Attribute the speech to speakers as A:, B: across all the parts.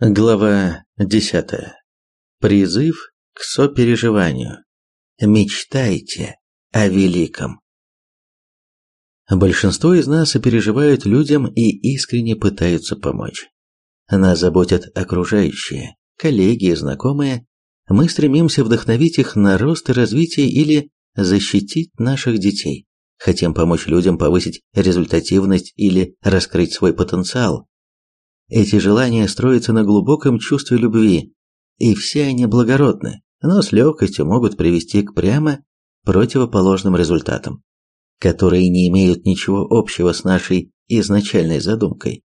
A: Глава 10. Призыв к сопереживанию. Мечтайте о великом. Большинство из нас сопереживают людям и искренне пытаются помочь. Нас заботят окружающие, коллеги и знакомые. Мы стремимся вдохновить их на рост и развитие или защитить наших детей. Хотим помочь людям повысить результативность или раскрыть свой потенциал. Эти желания строятся на глубоком чувстве любви, и все они благородны, но с легкостью могут привести к прямо противоположным результатам, которые не имеют ничего общего с нашей изначальной задумкой.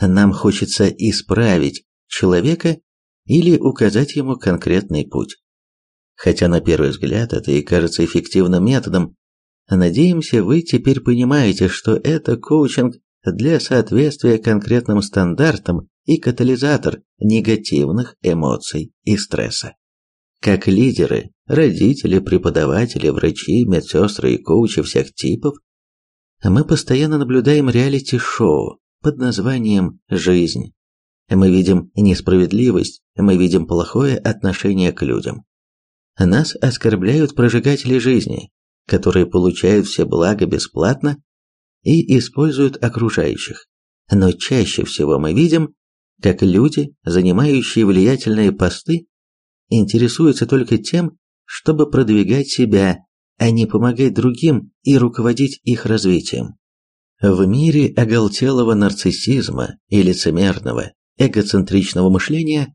A: Нам хочется исправить человека или указать ему конкретный путь. Хотя на первый взгляд это и кажется эффективным методом, надеемся, вы теперь понимаете, что это коучинг для соответствия конкретным стандартам и катализатор негативных эмоций и стресса. Как лидеры, родители, преподаватели, врачи, медсестры и коучи всех типов, мы постоянно наблюдаем реалити-шоу под названием «Жизнь». Мы видим несправедливость, мы видим плохое отношение к людям. Нас оскорбляют прожигатели жизни, которые получают все блага бесплатно и используют окружающих. Но чаще всего мы видим, как люди, занимающие влиятельные посты, интересуются только тем, чтобы продвигать себя, а не помогать другим и руководить их развитием. В мире оголтелого нарциссизма и лицемерного, эгоцентричного мышления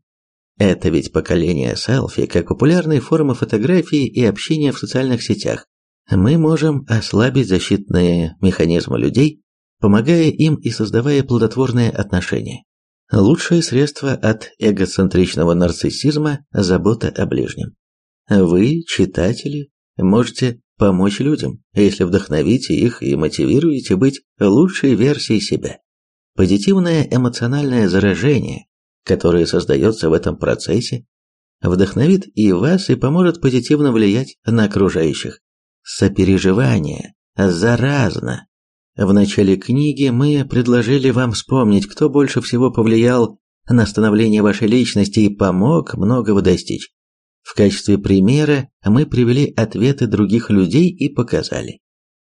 A: это ведь поколение селфи как популярной формы фотографии и общения в социальных сетях мы можем ослабить защитные механизмы людей, помогая им и создавая плодотворные отношения. Лучшее средство от эгоцентричного нарциссизма – забота о ближнем. Вы, читатели, можете помочь людям, если вдохновите их и мотивируете быть лучшей версией себя. Позитивное эмоциональное заражение, которое создается в этом процессе, вдохновит и вас и поможет позитивно влиять на окружающих. Сопереживание заразно. В начале книги мы предложили вам вспомнить, кто больше всего повлиял на становление вашей личности и помог многого достичь. В качестве примера мы привели ответы других людей и показали,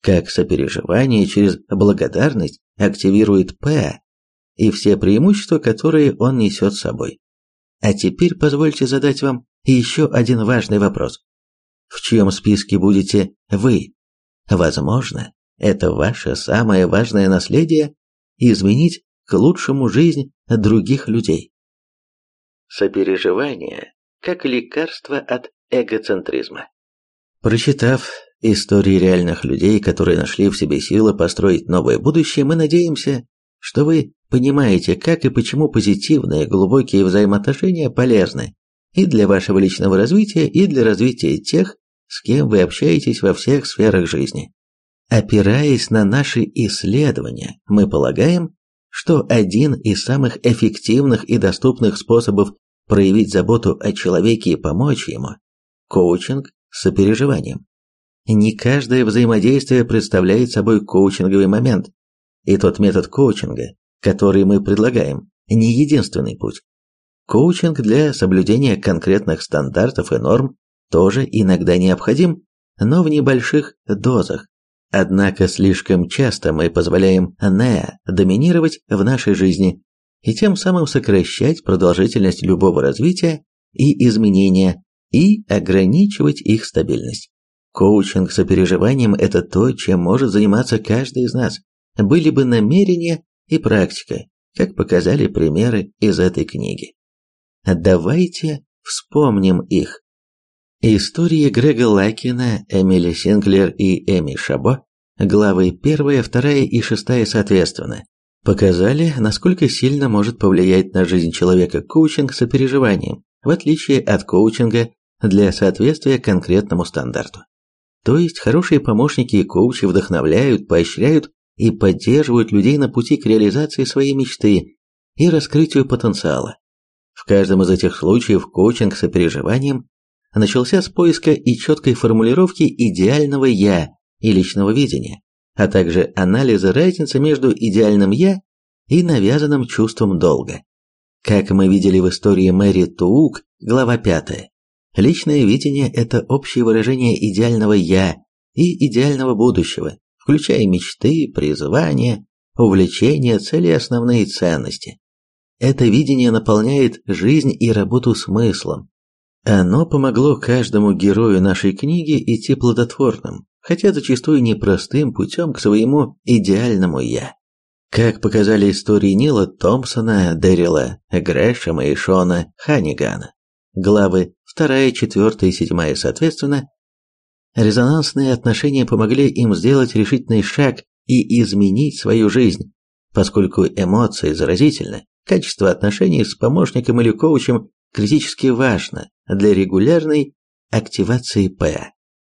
A: как сопереживание через благодарность активирует П и все преимущества, которые он несет с собой. А теперь позвольте задать вам еще один важный вопрос в чьем списке будете вы. Возможно, это ваше самое важное наследие – изменить к лучшему жизнь других людей. Сопереживание как лекарство от эгоцентризма. Прочитав истории реальных людей, которые нашли в себе силы построить новое будущее, мы надеемся, что вы понимаете, как и почему позитивные глубокие взаимоотношения полезны и для вашего личного развития, и для развития тех, с кем вы общаетесь во всех сферах жизни. Опираясь на наши исследования, мы полагаем, что один из самых эффективных и доступных способов проявить заботу о человеке и помочь ему – коучинг с сопереживанием. Не каждое взаимодействие представляет собой коучинговый момент, и тот метод коучинга, который мы предлагаем, не единственный путь. Коучинг для соблюдения конкретных стандартов и норм тоже иногда необходим, но в небольших дозах. Однако слишком часто мы позволяем «не» доминировать в нашей жизни и тем самым сокращать продолжительность любого развития и изменения и ограничивать их стабильность. Коучинг с сопереживанием – это то, чем может заниматься каждый из нас. Были бы намерения и практика, как показали примеры из этой книги. Давайте вспомним их. Истории Грега Лакина, Эмили Синклер и Эми Шабо, главы 1, 2 и 6 соответственно, показали, насколько сильно может повлиять на жизнь человека коучинг сопереживанием, в отличие от коучинга для соответствия конкретному стандарту. То есть хорошие помощники и коучи вдохновляют, поощряют и поддерживают людей на пути к реализации своей мечты и раскрытию потенциала. В каждом из этих случаев коучинг с сопереживанием начался с поиска и четкой формулировки идеального «я» и личного видения, а также анализа разницы между идеальным «я» и навязанным чувством долга. Как мы видели в истории Мэри Туук, глава 5, личное видение – это общее выражение идеального «я» и идеального будущего, включая мечты, призвания, увлечения, цели основные ценности. Это видение наполняет жизнь и работу смыслом. Оно помогло каждому герою нашей книги идти плодотворным, хотя зачастую непростым путем к своему идеальному «я». Как показали истории Нила Томпсона, Дэрила Грэшема и Шона Ханигана, главы 2, 4 и 7 соответственно, резонансные отношения помогли им сделать решительный шаг и изменить свою жизнь, поскольку эмоции заразительны, качество отношений с помощником или коучем критически важно для регулярной активации П.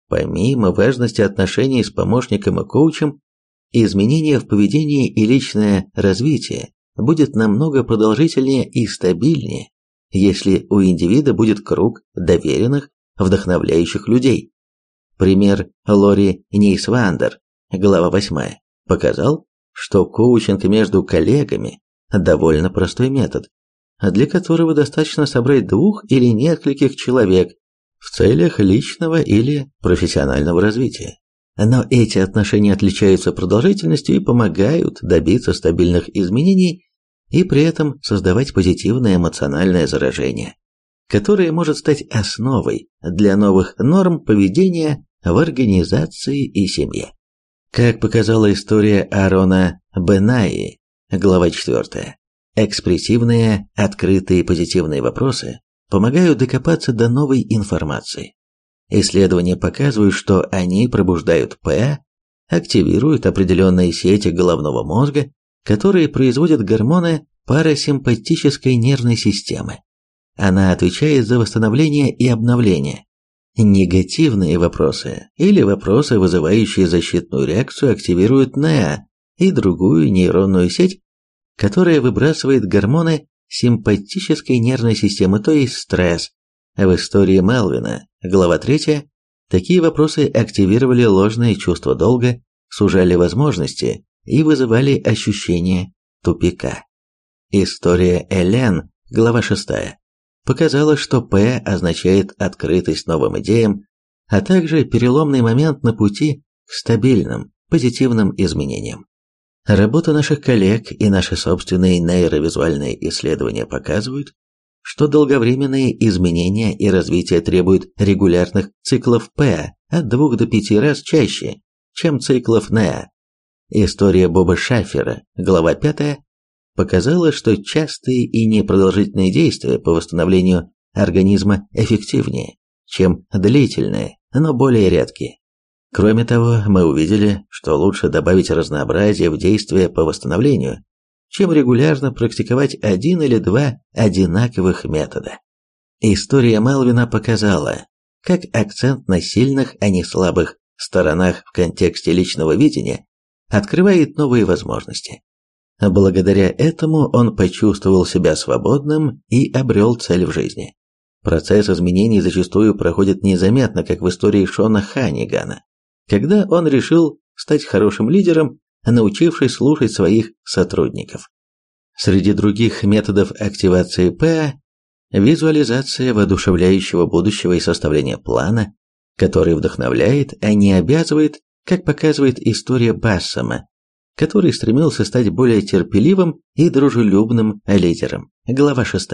A: Помимо важности отношений с помощником и коучем, изменения в поведении и личное развитие будет намного продолжительнее и стабильнее, если у индивида будет круг доверенных, вдохновляющих людей. Пример Лори Нейсвандер, глава 8, показал, что коучинг между коллегами – довольно простой метод, для которого достаточно собрать двух или нескольких человек в целях личного или профессионального развития. Но эти отношения отличаются продолжительностью и помогают добиться стабильных изменений и при этом создавать позитивное эмоциональное заражение, которое может стать основой для новых норм поведения в организации и семье. Как показала история Аарона Бенаи, глава 4, экспрессивные, открытые позитивные вопросы помогают докопаться до новой информации. Исследования показывают, что они пробуждают П, активируют определенные сети головного мозга, которые производят гормоны парасимпатической нервной системы. Она отвечает за восстановление и обновление. Негативные вопросы или вопросы, вызывающие защитную реакцию, активируют НЕА и другую нейронную сеть, которая выбрасывает гормоны симпатической нервной системы, то есть стресс. В истории Мелвина, глава 3, такие вопросы активировали ложные чувства долга, сужали возможности и вызывали ощущение тупика. История Элен, глава 6, показала, что П означает открытость новым идеям, а также переломный момент на пути к стабильным, позитивным изменениям. Работа наших коллег и наши собственные нейровизуальные исследования показывают, что долговременные изменения и развитие требуют регулярных циклов П от 2 до 5 раз чаще, чем циклов НЕА. История Боба Шафера, глава 5, показала, что частые и непродолжительные действия по восстановлению организма эффективнее, чем длительные, но более редкие. Кроме того, мы увидели, что лучше добавить разнообразие в действия по восстановлению, чем регулярно практиковать один или два одинаковых метода. История Мелвина показала, как акцент на сильных, а не слабых сторонах в контексте личного видения открывает новые возможности. Благодаря этому он почувствовал себя свободным и обрел цель в жизни. Процесс изменений зачастую проходит незаметно, как в истории Шона Ханигана когда он решил стать хорошим лидером, научившись слушать своих сотрудников. Среди других методов активации ПА – визуализация воодушевляющего будущего и составление плана, который вдохновляет, а не обязывает, как показывает история Бассома, который стремился стать более терпеливым и дружелюбным лидером. Глава 6.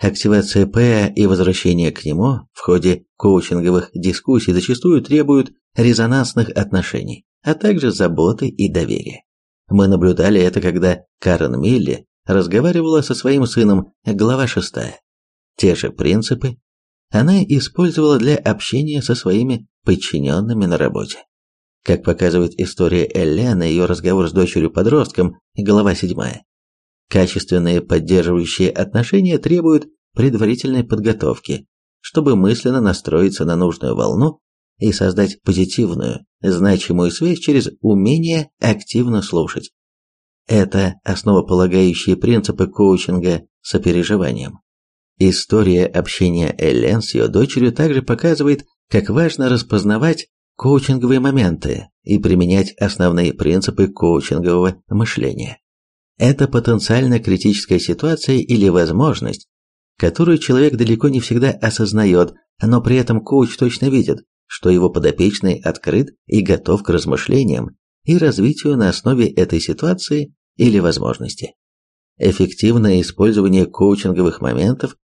A: Активация ПА и возвращение к нему в ходе коучинговых дискуссий зачастую требуют резонансных отношений, а также заботы и доверия. Мы наблюдали это, когда Карен Милли разговаривала со своим сыном, глава 6. Те же принципы она использовала для общения со своими подчиненными на работе. Как показывает история Эллены и ее разговор с дочерью-подростком, глава 7. Качественные поддерживающие отношения требуют предварительной подготовки, чтобы мысленно настроиться на нужную волну и создать позитивную, значимую связь через умение активно слушать. Это основополагающие принципы коучинга сопереживанием. История общения Эллен с ее дочерью также показывает, как важно распознавать коучинговые моменты и применять основные принципы коучингового мышления. Это потенциально критическая ситуация или возможность, которую человек далеко не всегда осознает, но при этом коуч точно видит, что его подопечный открыт и готов к размышлениям и развитию на основе этой ситуации или возможности. Эффективное использование коучинговых моментов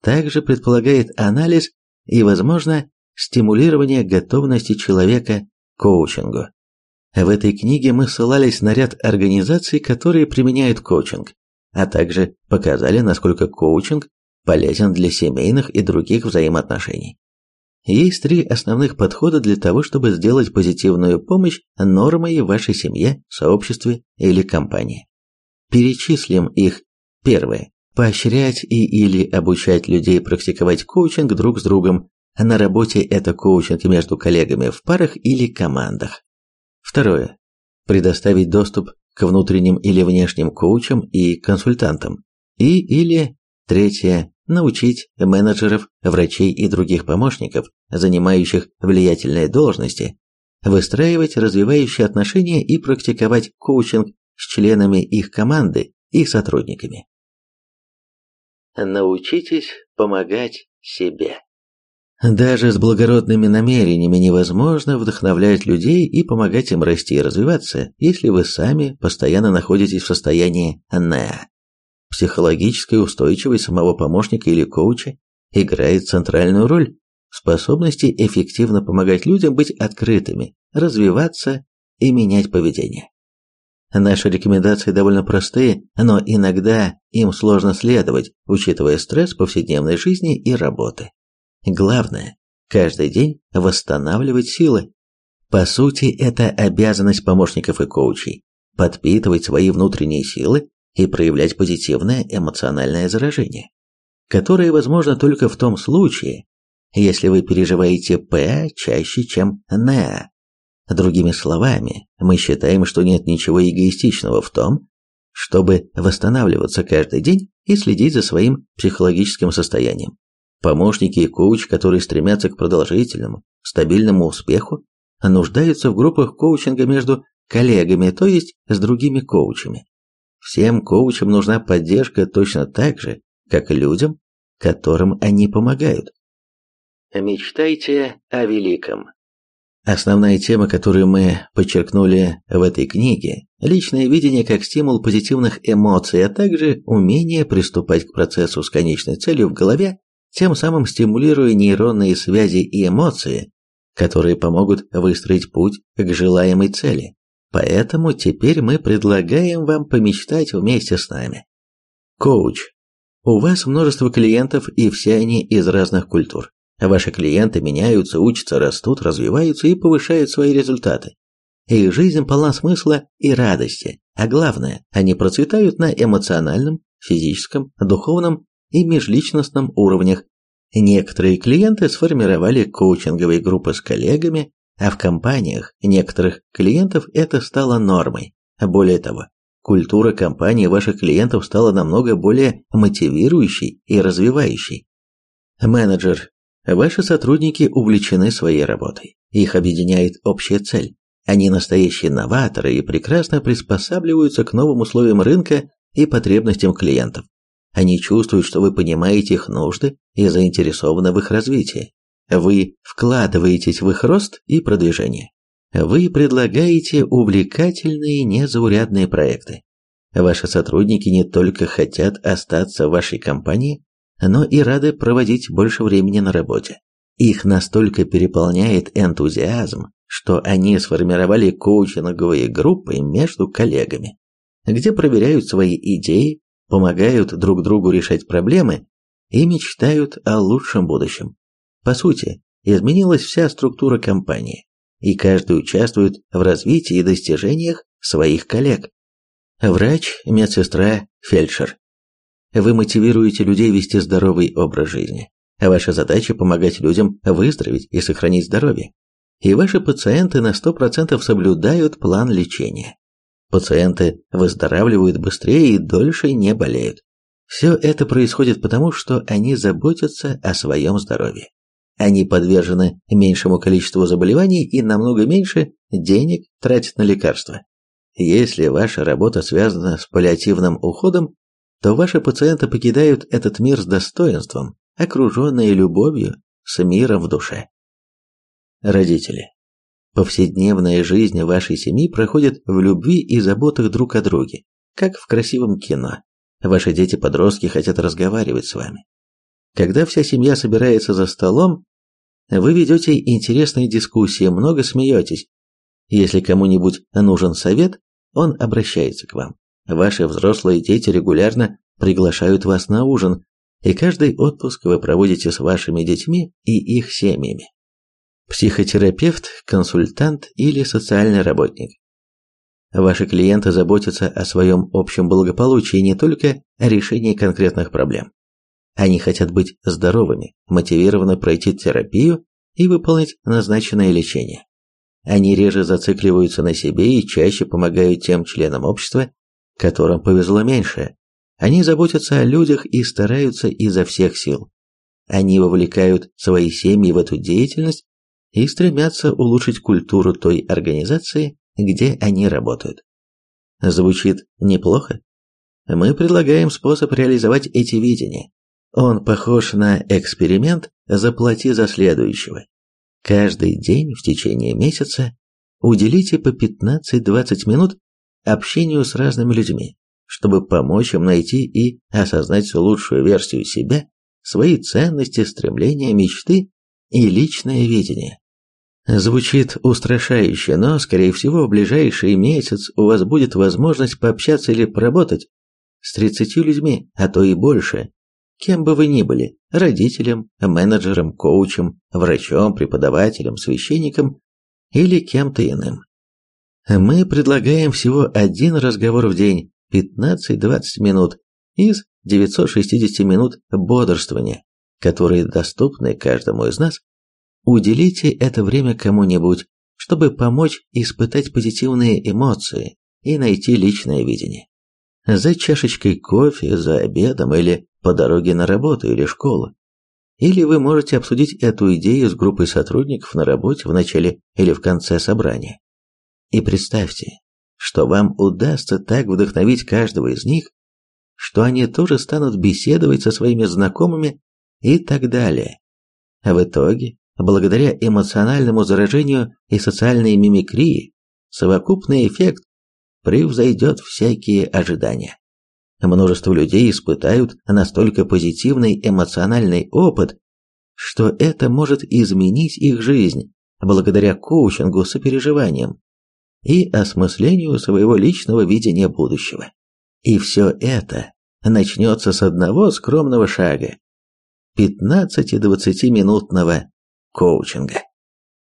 A: также предполагает анализ и, возможно, стимулирование готовности человека к коучингу. В этой книге мы ссылались на ряд организаций, которые применяют коучинг, а также показали, насколько коучинг полезен для семейных и других взаимоотношений. Есть три основных подхода для того, чтобы сделать позитивную помощь нормой в вашей семье, сообществе или компании. Перечислим их. Первое. Поощрять и или обучать людей практиковать коучинг друг с другом. На работе это коучинг между коллегами в парах или командах. Второе. Предоставить доступ к внутренним или внешним коучам и консультантам. И или третье научить менеджеров, врачей и других помощников, занимающих влиятельные должности, выстраивать развивающие отношения и практиковать коучинг с членами их команды и сотрудниками. Научитесь помогать себе. Даже с благородными намерениями невозможно вдохновлять людей и помогать им расти и развиваться, если вы сами постоянно находитесь в состоянии «не». Психологическая устойчивость самого помощника или коуча играет центральную роль в способности эффективно помогать людям быть открытыми, развиваться и менять поведение. Наши рекомендации довольно простые, но иногда им сложно следовать, учитывая стресс повседневной жизни и работы. Главное – каждый день восстанавливать силы. По сути, это обязанность помощников и коучей – подпитывать свои внутренние силы и проявлять позитивное эмоциональное заражение, которое возможно только в том случае, если вы переживаете П чаще, чем Н. Другими словами, мы считаем, что нет ничего эгоистичного в том, чтобы восстанавливаться каждый день и следить за своим психологическим состоянием. Помощники и коуч, которые стремятся к продолжительному, стабильному успеху, нуждаются в группах коучинга между коллегами, то есть с другими коучами. Всем коучам нужна поддержка точно так же, как и людям, которым они помогают. Мечтайте о великом. Основная тема, которую мы подчеркнули в этой книге – личное видение как стимул позитивных эмоций, а также умение приступать к процессу с конечной целью в голове, тем самым стимулируя нейронные связи и эмоции, которые помогут выстроить путь к желаемой цели. Поэтому теперь мы предлагаем вам помечтать вместе с нами. Коуч. У вас множество клиентов, и все они из разных культур. Ваши клиенты меняются, учатся, растут, развиваются и повышают свои результаты. Их жизнь полна смысла и радости, а главное, они процветают на эмоциональном, физическом, духовном и межличностном уровнях. Некоторые клиенты сформировали коучинговые группы с коллегами, а в компаниях некоторых клиентов это стало нормой. Более того, культура компании ваших клиентов стала намного более мотивирующей и развивающей. Менеджер. Ваши сотрудники увлечены своей работой. Их объединяет общая цель. Они настоящие новаторы и прекрасно приспосабливаются к новым условиям рынка и потребностям клиентов. Они чувствуют, что вы понимаете их нужды и заинтересованы в их развитии. Вы вкладываетесь в их рост и продвижение. Вы предлагаете увлекательные незаурядные проекты. Ваши сотрудники не только хотят остаться в вашей компании, но и рады проводить больше времени на работе. Их настолько переполняет энтузиазм, что они сформировали коучинговые группы между коллегами, где проверяют свои идеи, помогают друг другу решать проблемы и мечтают о лучшем будущем. По сути, изменилась вся структура компании, и каждый участвует в развитии и достижениях своих коллег. Врач, медсестра, фельдшер. Вы мотивируете людей вести здоровый образ жизни. Ваша задача – помогать людям выздороветь и сохранить здоровье. И ваши пациенты на 100% соблюдают план лечения. Пациенты выздоравливают быстрее и дольше не болеют. Все это происходит потому, что они заботятся о своем здоровье. Они подвержены меньшему количеству заболеваний и намного меньше денег тратят на лекарства. Если ваша работа связана с паллиативным уходом, то ваши пациенты покидают этот мир с достоинством, окруженные любовью, с миром в душе. Родители. Повседневная жизнь вашей семьи проходит в любви и заботах друг о друге, как в красивом кино. Ваши дети-подростки хотят разговаривать с вами. Когда вся семья собирается за столом, вы ведете интересные дискуссии, много смеетесь. Если кому-нибудь нужен совет, он обращается к вам. Ваши взрослые дети регулярно приглашают вас на ужин, и каждый отпуск вы проводите с вашими детьми и их семьями. Психотерапевт, консультант или социальный работник. Ваши клиенты заботятся о своем общем благополучии не только о решении конкретных проблем. Они хотят быть здоровыми, мотивированы пройти терапию и выполнить назначенное лечение. Они реже зацикливаются на себе и чаще помогают тем членам общества, которым повезло меньше. Они заботятся о людях и стараются изо всех сил. Они вовлекают свои семьи в эту деятельность и стремятся улучшить культуру той организации, где они работают. Звучит неплохо? Мы предлагаем способ реализовать эти видения. Он похож на эксперимент «заплати за следующего». Каждый день в течение месяца уделите по 15-20 минут общению с разными людьми, чтобы помочь им найти и осознать лучшую версию себя, свои ценности, стремления, мечты и личное видение. Звучит устрашающе, но, скорее всего, в ближайший месяц у вас будет возможность пообщаться или поработать с 30 людьми, а то и больше, кем бы вы ни были – родителем, менеджером, коучем, врачом, преподавателем, священником или кем-то иным. Мы предлагаем всего один разговор в день, 15-20 минут, из 960 минут бодрствования, которые доступны каждому из нас Уделите это время кому-нибудь, чтобы помочь испытать позитивные эмоции и найти личное видение. За чашечкой кофе, за обедом или по дороге на работу или школу. Или вы можете обсудить эту идею с группой сотрудников на работе в начале или в конце собрания. И представьте, что вам удастся так вдохновить каждого из них, что они тоже станут беседовать со своими знакомыми и так далее. А в итоге благодаря эмоциональному заражению и социальной мимикрии, совокупный эффект превзойдет всякие ожидания. Множество людей испытают настолько позитивный эмоциональный опыт, что это может изменить их жизнь благодаря коучингу сопереживанием и осмыслению своего личного видения будущего. И все это начнется с одного скромного шага – 15-20 минутного коучинга.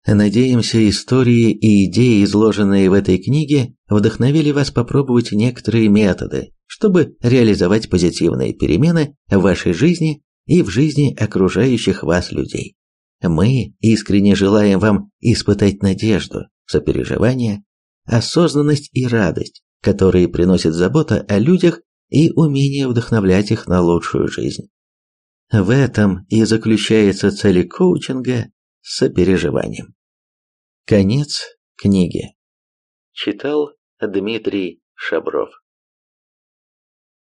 A: Надеемся, истории и идеи, изложенные в этой книге, вдохновили вас попробовать некоторые методы, чтобы реализовать позитивные перемены в вашей жизни и в жизни окружающих вас людей. Мы искренне желаем вам испытать надежду, сопереживание, осознанность и радость, которые приносят забота о людях и умение вдохновлять их на лучшую жизнь. В этом и заключается цель коучинга с сопереживанием. Конец книги. Читал Дмитрий Шабров.